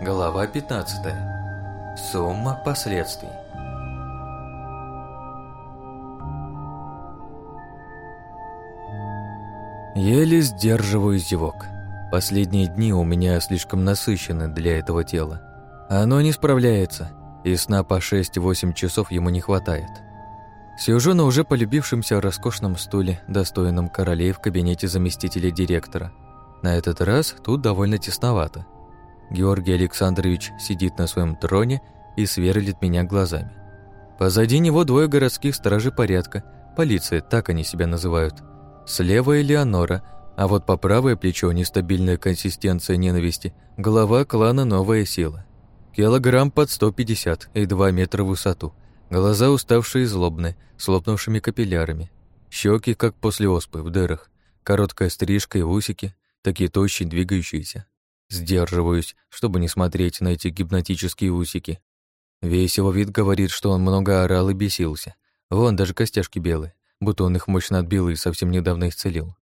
Глава 15. Сумма последствий. Еле сдерживаю зевок. Последние дни у меня слишком насыщены для этого тела. Оно не справляется, и сна по 6-8 часов ему не хватает. Сижу на уже полюбившемся роскошном стуле, достойном королей в кабинете заместителя директора. На этот раз тут довольно тесновато. Георгий Александрович сидит на своем троне и сверлит меня глазами. Позади него двое городских стражей порядка, полиция, так они себя называют. Слева Элеонора, а вот по правое плечо нестабильная консистенция ненависти, глава клана «Новая сила». Килограмм под 150 и 2 метра в высоту. Глаза уставшие и злобные, с лопнувшими капиллярами. Щеки, как после оспы, в дырах. Короткая стрижка и усики, такие тощие, двигающиеся. Сдерживаюсь, чтобы не смотреть на эти гипнотические усики. Весь его вид говорит, что он много орал и бесился. Вон даже костяшки белые, будто он их мощно отбил и совсем недавно исцелил.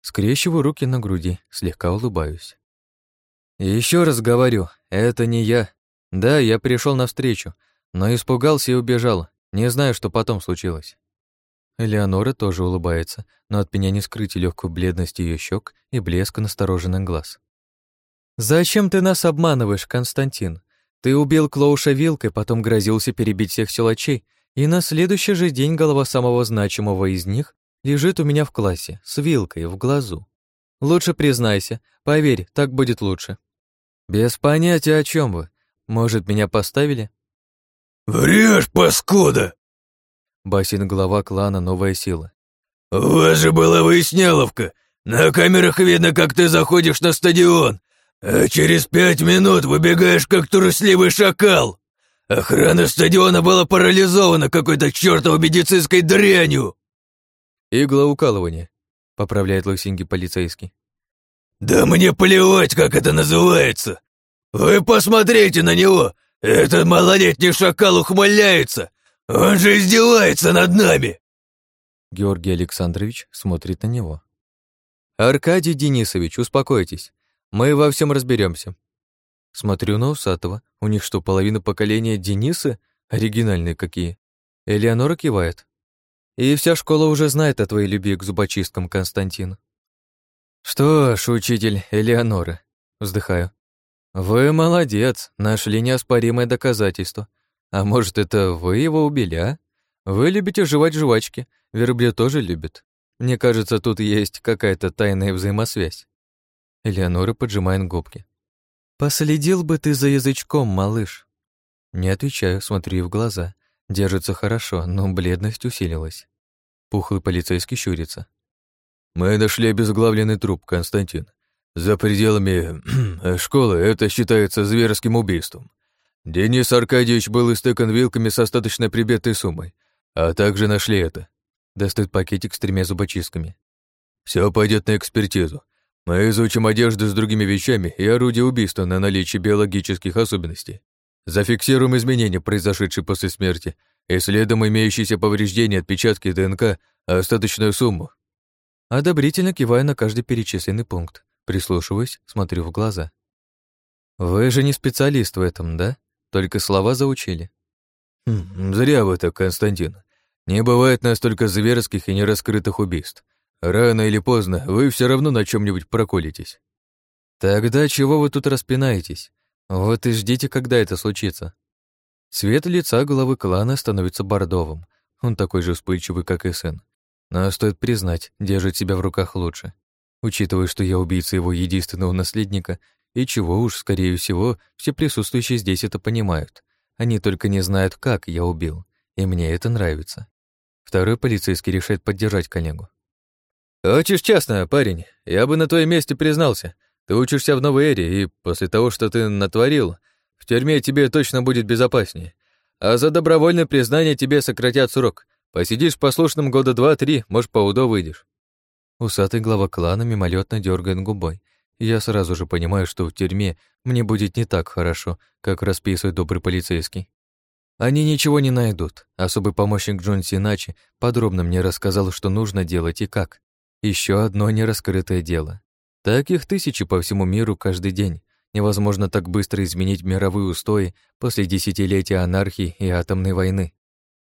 Скрещиваю руки на груди, слегка улыбаюсь. Еще раз говорю, это не я. Да, я пришел навстречу, но испугался и убежал. Не знаю, что потом случилось. Элеонора тоже улыбается, но от меня не скрыть легкую бледность ее щек и блеск настороженных глаз. «Зачем ты нас обманываешь, Константин? Ты убил Клоуша вилкой, потом грозился перебить всех силачей, и на следующий же день голова самого значимого из них лежит у меня в классе, с вилкой в глазу. Лучше признайся, поверь, так будет лучше». «Без понятия, о чем вы. Может, меня поставили?» «Врешь, паскуда!» Басин глава клана «Новая сила». «У вас же была выясняловка. На камерах видно, как ты заходишь на стадион, а через пять минут выбегаешь, как трусливый шакал. Охрана стадиона была парализована какой-то чертовой медицинской дрянью. Иглоукалывание, поправляет лысенький полицейский. Да мне плевать, как это называется. Вы посмотрите на него. Этот малолетний шакал ухмыляется. Он же издевается над нами. Георгий Александрович смотрит на него. Аркадий Денисович, успокойтесь. Мы во всем разберемся. Смотрю на Усатого. У них что, половина поколения Денисы? Оригинальные какие. Элеонора кивает. И вся школа уже знает о твоей любви к зубочисткам, Константин. Что ж, учитель Элеонора, вздыхаю. Вы молодец, нашли неоспоримое доказательство. А может, это вы его убили, а? Вы любите жевать жвачки, верблюд тоже любит. Мне кажется, тут есть какая-то тайная взаимосвязь. Элеонора поджимает губки. «Последил бы ты за язычком, малыш». Не отвечаю, смотрю в глаза. Держится хорошо, но бледность усилилась. Пухлый полицейский щурится. «Мы нашли обезглавленный труп, Константин. За пределами школы это считается зверским убийством. Денис Аркадьевич был истыкан вилками с остаточной прибитой суммой, а также нашли это». Достает пакетик с тремя зубочистками. Все пойдет на экспертизу. Мы изучим одежду с другими вещами и орудие убийства на наличие биологических особенностей. Зафиксируем изменения, произошедшие после смерти, исследуем имеющиеся повреждения, отпечатки ДНК, а остаточную сумму. Одобрительно киваю на каждый перечисленный пункт. Прислушиваюсь, смотрю в глаза. Вы же не специалист в этом, да? Только слова заучили. Хм, зря вы так, Константин. Не бывает настолько зверских и нераскрытых убийств. Рано или поздно вы все равно на чем нибудь проколитесь. Тогда чего вы тут распинаетесь? Вот и ждите, когда это случится. Цвет лица головы клана становится бордовым. Он такой же вспыльчивый, как и сын. Но стоит признать, держит себя в руках лучше. Учитывая, что я убийца его единственного наследника, и чего уж, скорее всего, все присутствующие здесь это понимают. Они только не знают, как я убил. И мне это нравится. Второй полицейский решает поддержать коллегу. «Хочешь честно, парень, я бы на твоем месте признался. Ты учишься в новой эре, и после того, что ты натворил, в тюрьме тебе точно будет безопаснее. А за добровольное признание тебе сократят срок. Посидишь послушным года два-три, может, по УДО выйдешь». Усатый глава клана мимолетно дергает губой. Я сразу же понимаю, что в тюрьме мне будет не так хорошо, как расписывает добрый полицейский. Они ничего не найдут. Особый помощник Джон Синачи подробно мне рассказал, что нужно делать и как. Еще одно нераскрытое дело. Таких тысячи по всему миру каждый день, Невозможно так быстро изменить мировые устои после десятилетия анархии и атомной войны.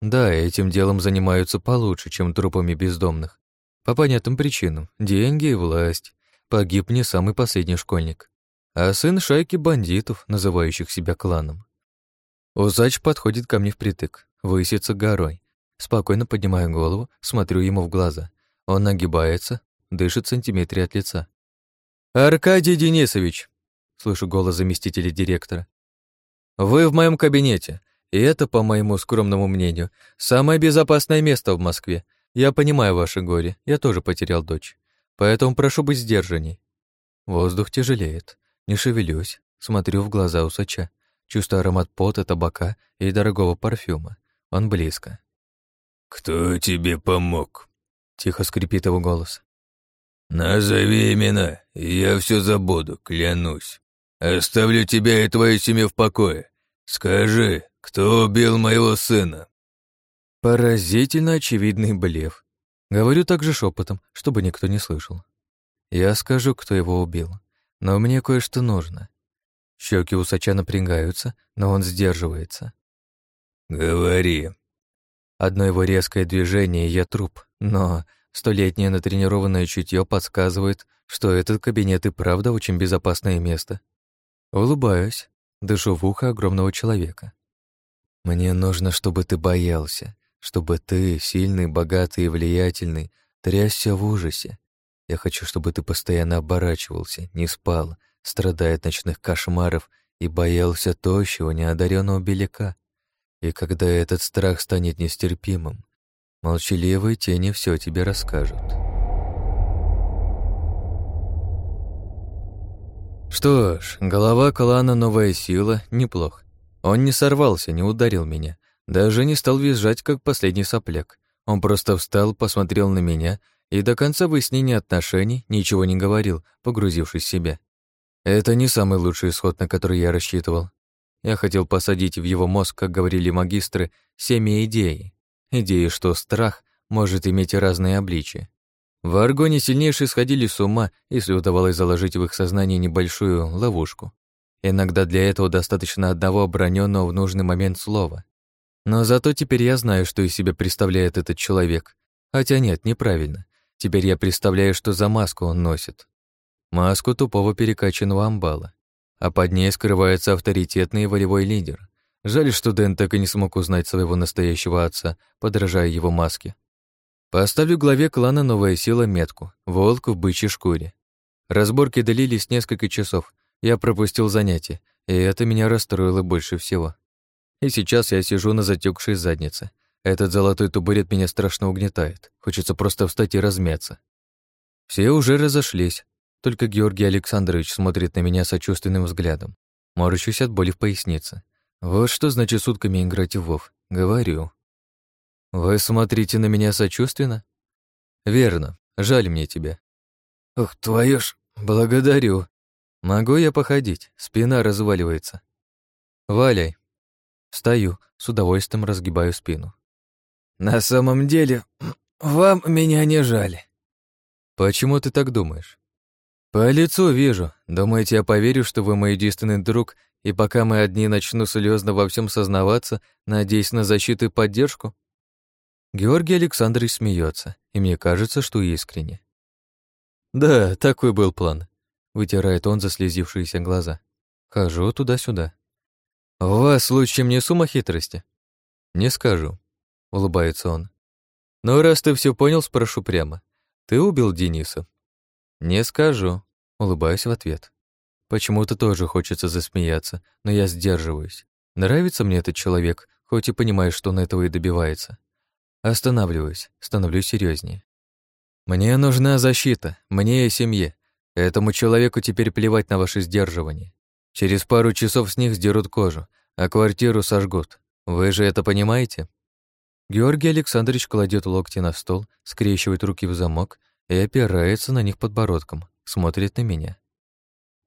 Да, этим делом занимаются получше, чем трупами бездомных. По понятным причинам. Деньги и власть. Погиб не самый последний школьник, а сын шайки бандитов, называющих себя кланом. Усач подходит ко мне впритык, высится горой. Спокойно поднимаю голову, смотрю ему в глаза. Он нагибается, дышит в сантиметре от лица. «Аркадий Денисович!» Слышу голос заместителя директора. «Вы в моем кабинете, и это, по моему скромному мнению, самое безопасное место в Москве. Я понимаю ваше горе, я тоже потерял дочь. Поэтому прошу быть сдержанней». Воздух тяжелеет. Не шевелюсь, смотрю в глаза усача. Чувствую аромат пота, табака и дорогого парфюма. Он близко. «Кто тебе помог?» Тихо скрипит его голос. «Назови имена, и я все забуду, клянусь. Оставлю тебя и твою семью в покое. Скажи, кто убил моего сына?» Поразительно очевидный блеф. Говорю также шепотом, чтобы никто не слышал. Я скажу, кто его убил, но мне кое-что нужно. Щеки усача напрягаются, но он сдерживается. «Говори». Одно его резкое движение, и я труп, но Столетнее натренированное чутье подсказывает, что этот кабинет и правда очень безопасное место. Улыбаюсь, дышу в ухо огромного человека. Мне нужно, чтобы ты боялся, чтобы ты, сильный, богатый и влиятельный, трясся в ужасе. Я хочу, чтобы ты постоянно оборачивался, не спал, страдая от ночных кошмаров и боялся тощего, неодаренного беляка. И когда этот страх станет нестерпимым, Молчаливые тени все тебе расскажут. Что ж, голова клана «Новая сила» неплох. Он не сорвался, не ударил меня, даже не стал визжать, как последний сопляк. Он просто встал, посмотрел на меня и до конца выяснения отношений ничего не говорил, погрузившись в себя. Это не самый лучший исход, на который я рассчитывал. Я хотел посадить в его мозг, как говорили магистры, семя идеи. Идея, что страх может иметь разные обличия. В Аргоне сильнейшие сходили с ума, если удавалось заложить в их сознание небольшую ловушку. Иногда для этого достаточно одного оброненного в нужный момент слова. Но зато теперь я знаю, что из себя представляет этот человек. Хотя нет, неправильно. Теперь я представляю, что за маску он носит. Маску тупого перекачанного амбала. А под ней скрывается авторитетный волевой лидер. Жаль, что Дэн так и не смог узнать своего настоящего отца, подражая его маске. Поставлю главе клана новая сила метку, волк в бычьей шкуре. Разборки длились несколько часов, я пропустил занятия, и это меня расстроило больше всего. И сейчас я сижу на затекшей заднице. Этот золотой тубурет меня страшно угнетает. Хочется просто встать и размяться. Все уже разошлись. Только Георгий Александрович смотрит на меня сочувственным взглядом. Морщусь от боли в пояснице. Вот что значит сутками играть в Вов. Говорю. Вы смотрите на меня сочувственно? Верно. Жаль мне тебя. Ух, твою ж, благодарю. Могу я походить? Спина разваливается. Валяй. Встаю, с удовольствием разгибаю спину. На самом деле, вам меня не жаль. Почему ты так думаешь? По лицу вижу. Думаете, я поверю, что вы мой единственный друг и пока мы одни начну слезно во всем сознаваться, надеясь на защиту и поддержку? Георгий Александрович смеется, и мне кажется, что искренне. Да, такой был план. Вытирает он заслезившиеся глаза. Хожу туда-сюда. У вас случаем не сумма хитрости? Не скажу, улыбается он. Но раз ты все понял, спрошу прямо. Ты убил Дениса? Не скажу, улыбаюсь в ответ. Почему-то тоже хочется засмеяться, но я сдерживаюсь. Нравится мне этот человек, хоть и понимаю, что он этого и добивается. Останавливаюсь, становлюсь серьезнее. Мне нужна защита, мне и семье. Этому человеку теперь плевать на ваше сдерживание. Через пару часов с них сдерут кожу, а квартиру сожгут. Вы же это понимаете? Георгий Александрович кладет локти на стол, скрещивает руки в замок и опирается на них подбородком, смотрит на меня.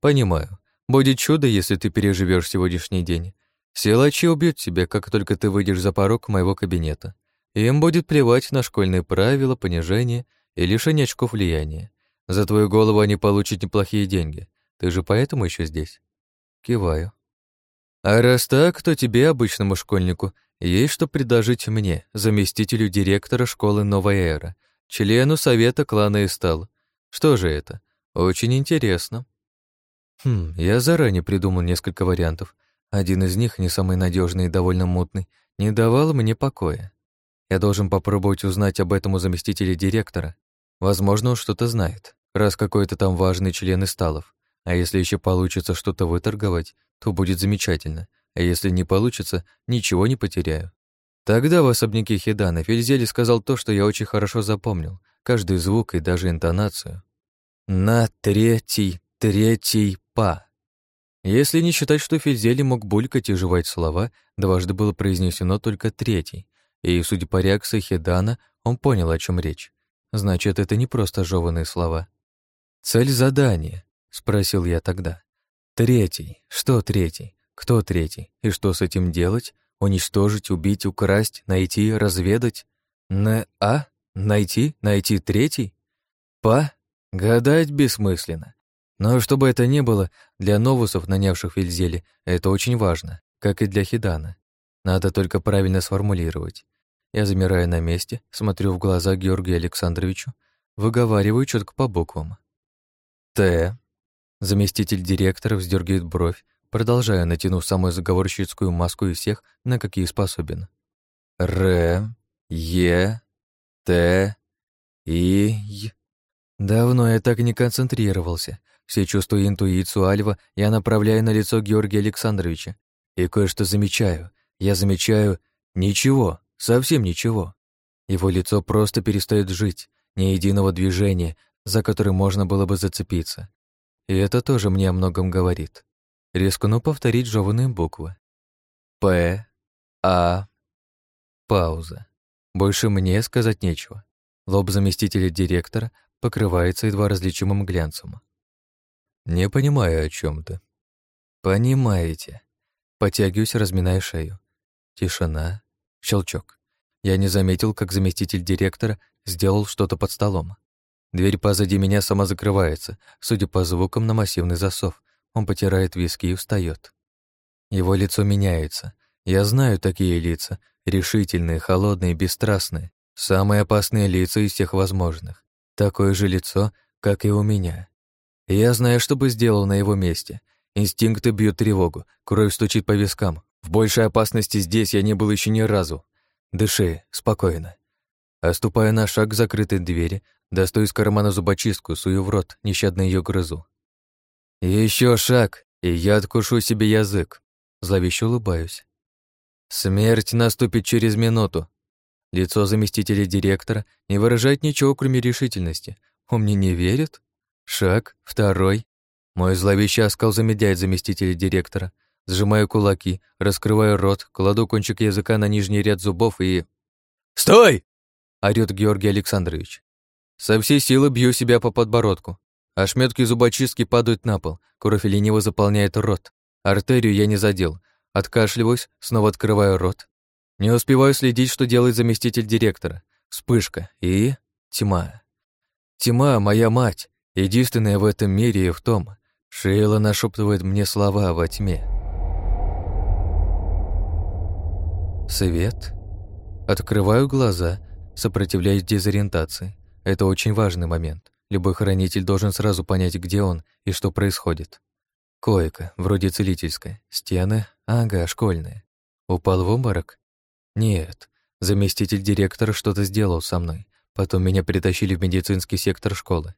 Понимаю. Будет чудо, если ты переживешь сегодняшний день. Силачи убьют тебя, как только ты выйдешь за порог моего кабинета. Им будет плевать на школьные правила, понижение и лишение очков влияния. За твою голову они получат неплохие деньги. Ты же поэтому еще здесь. Киваю. А раз так, то тебе, обычному школьнику, есть что предложить мне, заместителю директора школы «Новая эра», члену совета клана Истал. Что же это? Очень интересно. Хм, я заранее придумал несколько вариантов. Один из них, не самый надежный и довольно мутный, не давал мне покоя. Я должен попробовать узнать об этом у заместителя директора. Возможно, он что-то знает, раз какой-то там важный член Исталов. А если еще получится что-то выторговать, то будет замечательно. А если не получится, ничего не потеряю. Тогда в особняке Хедана Фельзели сказал то, что я очень хорошо запомнил, каждый звук и даже интонацию. На третий, третий па. Если не считать, что Фельзели мог булькать и жевать слова, дважды было произнесено только третий, и, судя по реакции Хедана, он понял, о чем речь. Значит, это не просто жеванные слова. «Цель задания», — спросил я тогда. «Третий. Что третий? Кто третий? И что с этим делать? Уничтожить, убить, украсть, найти, разведать? На А? Найти? Найти третий? Па? Гадать бессмысленно. Но чтобы это не было, для новусов, нанявших Вильзели, это очень важно, как и для Хидана. Надо только правильно сформулировать. Я замираю на месте, смотрю в глаза Георгию Александровичу, выговариваю четко по буквам. Т. Заместитель директора вздергивает бровь, продолжая натянув самую заговорщицкую маску из всех, на какие способен. Р, Е, Т, И. Давно я так не концентрировался. Все чувства и интуицию Альва я направляю на лицо Георгия Александровича. И кое-что замечаю. Я замечаю ничего, совсем ничего. Его лицо просто перестает жить, ни единого движения, за которое можно было бы зацепиться. И это тоже мне о многом говорит. Рискну повторить жеванные буквы. П, А, пауза. Больше мне сказать нечего. Лоб заместителя директора покрывается едва различимым глянцем. Не понимаю, о чем ты. Понимаете. Потягиваюсь, разминая шею. Тишина. Щелчок. Я не заметил, как заместитель директора сделал что-то под столом. Дверь позади меня сама закрывается, судя по звукам, на массивный засов, он потирает виски и встает. Его лицо меняется. Я знаю такие лица. Решительные, холодные, бесстрастные. Самые опасные лица из всех возможных. Такое же лицо, как и у меня. Я знаю, что бы сделал на его месте. Инстинкты бьют тревогу, кровь стучит по вискам. В большей опасности здесь я не был еще ни разу. Дыши, спокойно. Оступая на шаг к закрытой двери, достаю из кармана зубочистку, сую в рот, нещадно ее грызу. Еще шаг, и я откушу себе язык. Зловеще улыбаюсь. Смерть наступит через минуту. Лицо заместителя директора не выражает ничего, кроме решительности. Он мне не верит? Шаг, второй. Мой зловещий оскал замедляет заместителя директора. Сжимаю кулаки, раскрываю рот, кладу кончик языка на нижний ряд зубов и... «Стой!» — орёт Георгий Александрович. Со всей силы бью себя по подбородку. Ошметки зубочистки падают на пол, кровь лениво заполняет рот. Артерию я не задел. Откашливаюсь, снова открываю рот. Не успеваю следить, что делает заместитель директора. Вспышка и... тьма. Тьма — моя мать, единственная в этом мире и в том. Шейла нашептывает мне слова во тьме. Свет. Открываю глаза, сопротивляясь дезориентации. Это очень важный момент. Любой хранитель должен сразу понять, где он и что происходит. Койка, вроде целительская. Стены, ага, школьные. Упал в обморок? Нет. Заместитель директора что-то сделал со мной. Потом меня притащили в медицинский сектор школы.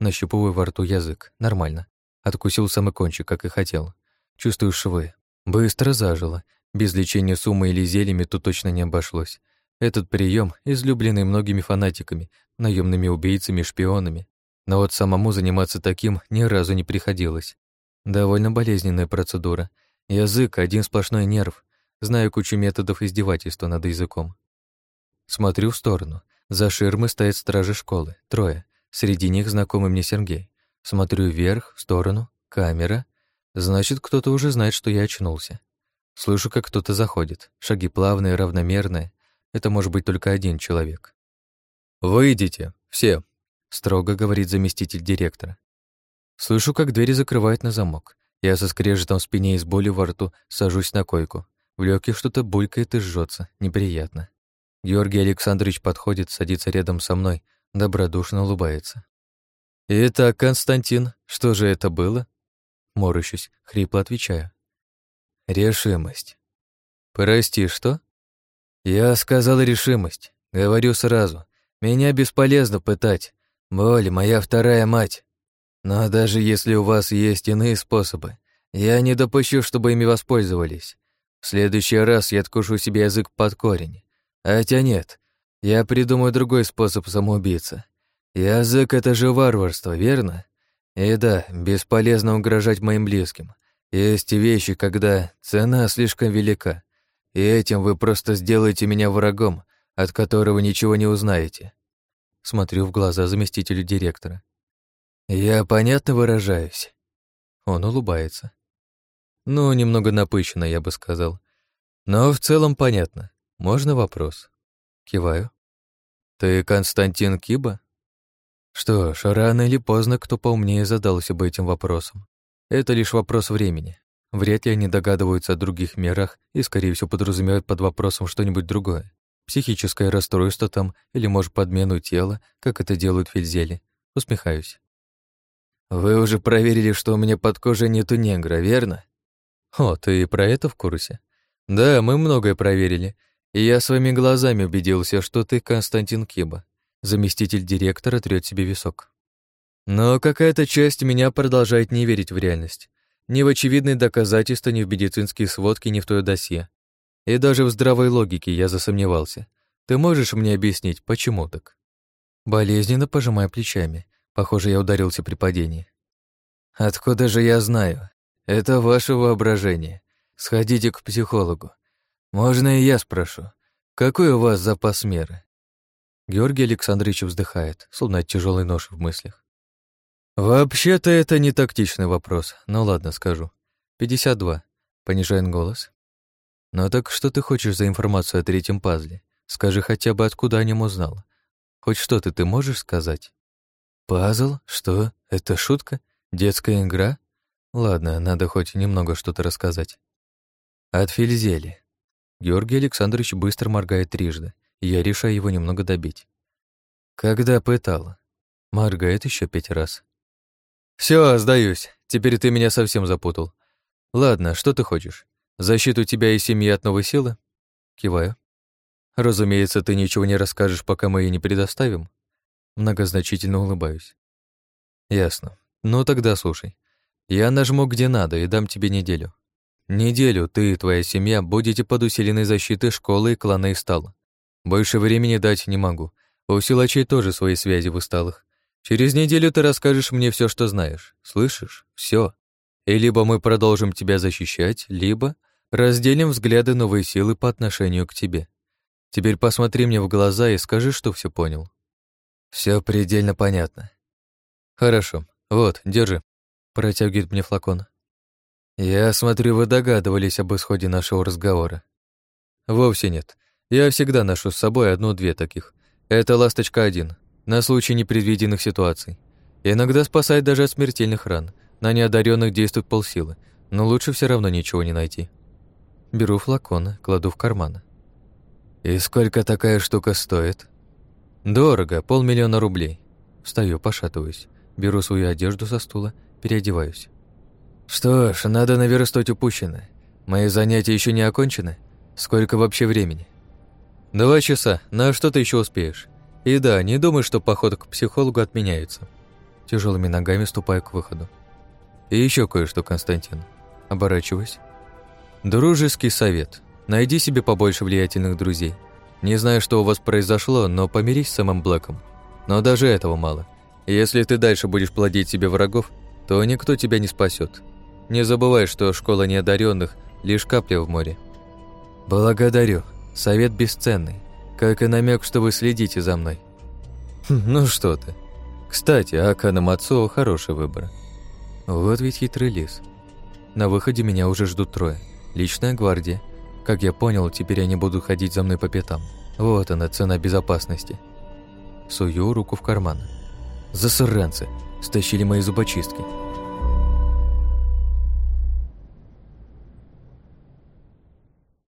Нащупываю во рту язык. Нормально. Откусил самый кончик, как и хотел. Чувствую швы. Быстро зажило. Без лечения суммы или зельями тут точно не обошлось. Этот прием, излюбленный многими фанатиками, наемными убийцами, шпионами. Но вот самому заниматься таким ни разу не приходилось. Довольно болезненная процедура. Язык — один сплошной нерв. Знаю кучу методов издевательства над языком. Смотрю в сторону. За ширмой стоят стражи школы. Трое. Среди них знакомый мне Сергей. Смотрю вверх, в сторону. Камера. Значит, кто-то уже знает, что я очнулся. Слышу, как кто-то заходит. Шаги плавные, равномерные. Это может быть только один человек. «Выйдите, все», — строго говорит заместитель директора. Слышу, как двери закрывают на замок. Я со скрежетом в спине и с болью во рту сажусь на койку. В легких что-то булькает и жжется. Неприятно. Георгий Александрович подходит, садится рядом со мной, добродушно улыбается. «Итак, Константин, что же это было?» Морщусь, хрипло отвечаю. «Решимость». «Прости, что?» «Я сказал решимость. Говорю сразу. Меня бесполезно пытать. Боль — моя вторая мать. Но даже если у вас есть иные способы, я не допущу, чтобы ими воспользовались. В следующий раз я откушу себе язык под корень. Хотя нет, я придумаю другой способ самоубийца. Язык — это же варварство, верно? И да, бесполезно угрожать моим близким. Есть вещи, когда цена слишком велика, и этим вы просто сделаете меня врагом, от которого ничего не узнаете. Смотрю в глаза заместителю директора. Я понятно выражаюсь? Он улыбается. Ну, немного напыщенно, я бы сказал. Но в целом понятно. Можно вопрос? Киваю. Ты Константин Киба? Что ж, рано или поздно кто поумнее задался бы этим вопросом. Это лишь вопрос времени. Вряд ли они догадываются о других мерах и, скорее всего, подразумевают под вопросом что-нибудь другое. Психическое расстройство там или, может, подмену тела, как это делают фельзели. Усмехаюсь. «Вы уже проверили, что у меня под кожей нету негра, верно?» «О, ты про это в курсе?» «Да, мы многое проверили, и я своими глазами убедился, что ты Константин Киба. Заместитель директора трёт себе висок. Но какая-то часть меня продолжает не верить в реальность. Ни в очевидные доказательства, ни в медицинские сводки, ни в твое досье. И даже в здравой логике я засомневался. Ты можешь мне объяснить, почему так? Болезненно пожимая плечами. Похоже, я ударился при падении. Откуда же я знаю? Это ваше воображение. Сходите к психологу. Можно и я спрошу. Какой у вас запас меры? Георгий Александрович вздыхает, словно тяжелый нож в мыслях. «Вообще-то это не тактичный вопрос, но ладно, скажу. 52. Понижает голос. «Ну так что ты хочешь за информацию о третьем пазле? Скажи хотя бы, откуда о нем узнал. Хоть что-то ты можешь сказать?» «Пазл? Что? Это шутка? Детская игра? Ладно, надо хоть немного что-то рассказать». «От Фельзели». Георгий Александрович быстро моргает трижды, я решаю его немного добить. Когда пытал? Моргает еще пять раз. Все, сдаюсь. Теперь ты меня совсем запутал. Ладно, что ты хочешь? Защиту тебя и семьи от новой силы? Киваю. Разумеется, ты ничего не расскажешь, пока мы ее не предоставим. Многозначительно улыбаюсь. Ясно. Ну тогда слушай. Я нажму где надо и дам тебе неделю. Неделю ты и твоя семья будете под усиленной защитой школы и клана Истала. Больше времени дать не могу. У силачей тоже свои связи в усталых. Через неделю ты расскажешь мне все, что знаешь. Слышишь? Все. И либо мы продолжим тебя защищать, либо разделим взгляды новой силы по отношению к тебе. Теперь посмотри мне в глаза и скажи, что все понял. Все предельно понятно. Хорошо. Вот, держи. Протягивает мне флакон. Я смотрю, вы догадывались об исходе нашего разговора. Вовсе нет. Я всегда ношу с собой одну-две таких. Это «Ласточка-1», на случай непредвиденных ситуаций. Иногда спасает даже от смертельных ран. На неодаренных действует полсилы, но лучше все равно ничего не найти. Беру флакон, кладу в карман. «И сколько такая штука стоит?» «Дорого, полмиллиона рублей». Встаю, пошатываюсь. Беру свою одежду со стула, переодеваюсь. «Что ж, надо наверстать упущенное. Мои занятия еще не окончены. Сколько вообще времени?» «Два часа, на что ты еще успеешь? И да, не думай, что поход к психологу отменяется». Тяжелыми ногами ступаю к выходу. «И еще кое-что, Константин. Оборачиваюсь. Дружеский совет. Найди себе побольше влиятельных друзей. Не знаю, что у вас произошло, но помирись с самым Блэком. Но даже этого мало. Если ты дальше будешь плодить себе врагов, то никто тебя не спасет. Не забывай, что школа неодаренных лишь капля в море. Благодарю. Совет бесценный, как и намек, что вы следите за мной. Хм, ну что ты. Кстати, Акана Мацуо хороший выбор. Вот ведь хитрый лис. На выходе меня уже ждут трое. Личная гвардия. Как я понял, теперь они будут ходить за мной по пятам. Вот она, цена безопасности. Сую руку в карман. Засранцы. Стащили мои зубочистки.